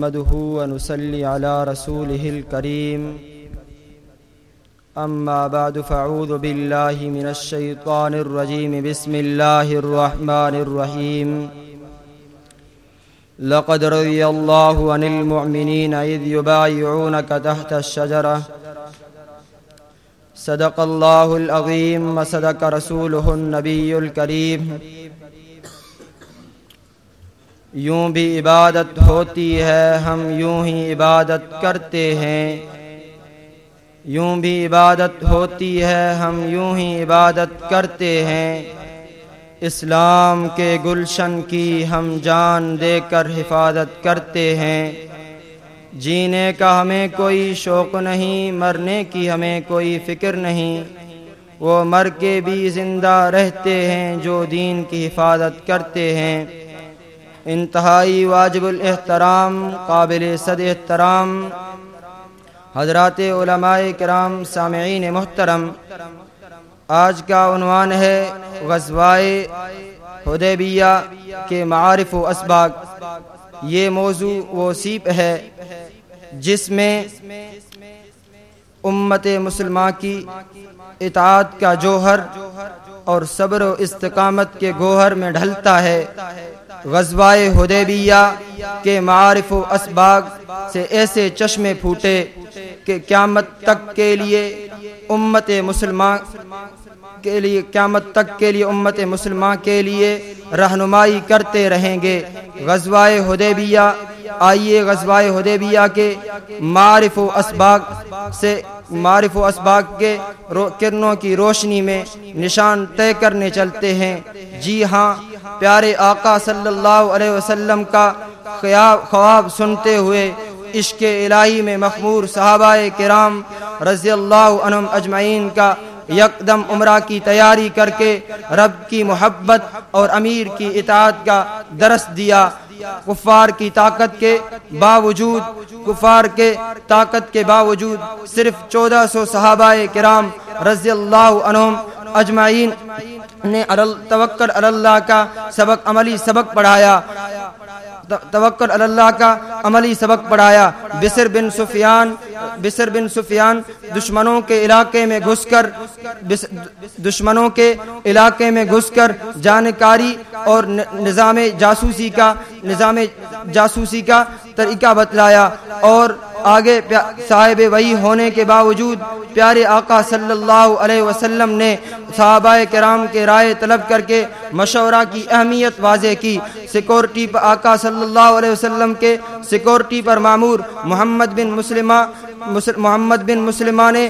نحمده ونصلي على رسوله الكريم. أما بعد، فأعوذ بالله من الشيطان الرجيم. بسم الله الرحمن الرحيم. لقد رضي الله عن المؤمنين إذ يبايعونك تحت الشجرة. صدق الله العظيم وصدق رسوله النبي الكريم. یوں بھی عبادت ہوتی ہے، ہم یوں ہی عبادت کرتے ہیں۔ یوں بھی عبادت ہوتی ہے، ہم یوں ہی عبادت کرتے ہیں۔ اسلام کے گلشن کی ہم جان دے کر حفاظت کرتے ہیں۔ جینے کا ہمیں کوئی شوق نہیں، مرنے کی ہمیں کوئی فکر نہیں۔ وہ مر کے بھی زندہ رہتے ہیں جو دین کی حفاظت کرتے ہیں۔ انتہائی واجب الاحترام، قابل صد احترام۔ حضرات علماء کرام، سامعین محترم، آج کا عنوان ہے غزوائے حدیبیہ کے معارف و اسباق۔ یہ موضوع وہ سیپ ہے جس میں امت مسلمہ کی اطاعت کا جوہر اور صبر و استقامت کے گوہر میں ڈھلتا ہے۔ غزوائے حدیبیہ کے معارف و اسباق سے ایسے چشمے پھوٹے کہ قیامت تک کے لیے امت مسلمان کے لیے قیامت تک کے لیے امت مسلمان کے لیے رہنمائی کرتے رہیں گے۔ غزوائے حدیبیہ، آئیے غزوائے حدیبیہ کے معارف و اسباق سے معرف و اسباق کے کرنوں کی روشنی میں نشان طے کرنے چلتے ہیں۔ جی ہاں پیارے آقا صلی اللہ علیہ وسلم کا خواب سنتے ہوئے عشق الہی میں مخمور صحابہ کرام رضی اللہ عنہم اجمعین کا یکدم عمرہ کی تیاری کر کے رب کی محبت اور امیر کی اطاعت کا درس دیا۔ کفار کی طاقت کے باوجود کفار کے طاقت کے باوجود صرف چودہ سو صحابہ کرام رضی اللہ عنہم اجمعین نے توکر اللہ کا سبق عملی سبق پڑھایا۔ توکر اللہ کا عملی سبق پڑھایا۔ بسر بن سفیان بسر بن سفیان دشمنوں کے علاقے میں گھس کر دشمنوں کے علاقے میں گھس کر جانکاری اور نظام جاسوسی کا نظام جاسوسی کا طریقہ بتلایا اور آگے صاحب وہی ہونے کے باوجود پیارے آقا صلی اللہ علیہ وسلم نے صحابہ کرام کے رائے طلب کر کے مشورہ کی اہمیت واضح کی۔ سیکورٹی پر آقا صلی اللہ علیہ وسلم کے سیکورٹی پر معمور محمد بن مسلمہ محمد بن مسلمہ نے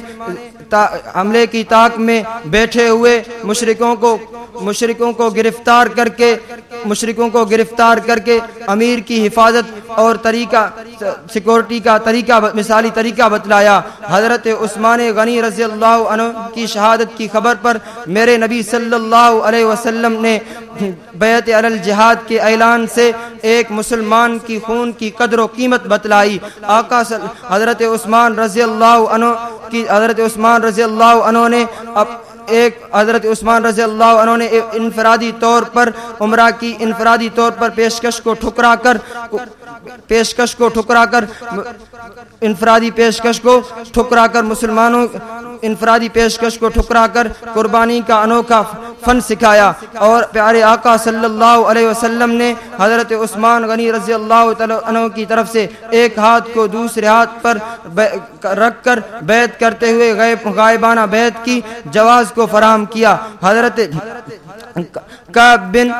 حملے کی طاق میں بیٹھے ہوئے مشرقوں کو مشرقوں کو گرفتار کر کے مشرقوں کو گرفتار کر کے امیر کی حفاظت اور طریقہ، سیکورٹی کا طریقہ، مثالی طریقہ بتلایا۔ حضرت عثمان غنی رضی اللہ عنہ کی شہادت کی خبر پر میرے نبی صلی اللہ علیہ وسلم نے بیعت الجہاد کے اعلان سے ایک مسلمان کی خون کی قدر و قیمت بتلائی۔ آقا حضرت عثمان رضی اللہ عنہ کی، حضرت عثمان رضی اللہ عنہ نے ایک حضرت عثمان رضی اللہ عنہ نے انفرادی طور پر عمرہ کی انفرادی طور پر پیشکش کو ٹھکرا کر پیشکش کو ٹھکرا کر انفرادی پیشکش کو ٹھکرا کر مسلمانوں انفرادی پیشکش کو ٹھکرا کر قربانی کا انوکھا فن سکھایا اور پیارے آقا صلی اللہ علیہ وسلم نے حضرت عثمان غنی رضی اللہ عنہ کی طرف سے ایک ہاتھ کو دوسرے ہاتھ پر رکھ کر بیعت کرتے ہوئے غیب غائبانہ بیعت کی جواز کو فراہم کیا۔ حضرت بن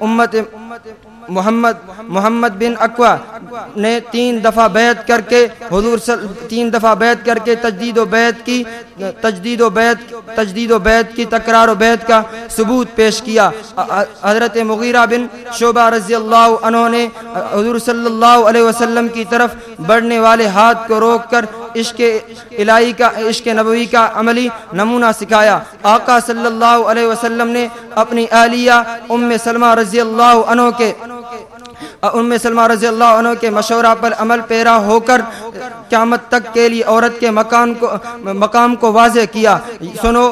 امت محمد محمد بن اقوا نے تین دفعہ بیعت کر کے، حضور تین دفعہ بیعت کر کے تجدید و بیعت کی، تجدید و بیعت، تجدید و بیعت کی، تکرار و بیعت کا ثبوت پیش کیا۔ حضرت مغیرہ بن شعبہ رضی اللہ عنہ نے حضور صلی اللہ علیہ وسلم کی طرف بڑھنے والے ہاتھ کو روک کر عشق الہی کا، عشق نبوی کا عملی نمونہ سکھایا۔ آقا صلی اللہ علیہ وسلم نے اپنی اہلیہ ام سلمہ رضی اللہ عنہ کے ام سلمہ رضی اللہ عنہ کے مشورہ پر عمل پیرا ہو کر قیامت تک کے لیے عورت کے مقام کو مقام کو واضح کیا۔ سنو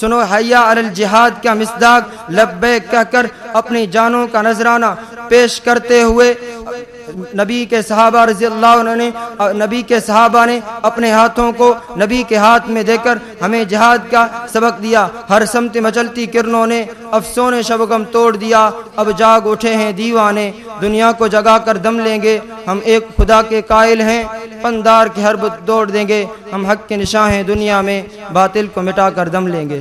سنو، حیا الجہاد کا مصداق لبیک کہہ کر اپنی جانوں کا نذرانہ پیش کرتے ہوئے نبی کے صحابہ رضی اللہ عنہ نے، نبی کے صحابہ نے اپنے ہاتھوں کو نبی کے ہاتھ میں دے کر ہمیں جہاد کا سبق دیا۔ ہر سمت مچلتی کرنوں نے افسون شبگم توڑ دیا۔ اب جاگ اٹھے ہیں دیوانے، دنیا کو جگا کر دم لیں گے۔ ہم ایک خدا کے قائل ہیں، پندار کے ہر بت دوڑ دیں گے۔ ہم حق کے نشاں ہیں دنیا میں، باطل کو مٹا کر دم لیں گے۔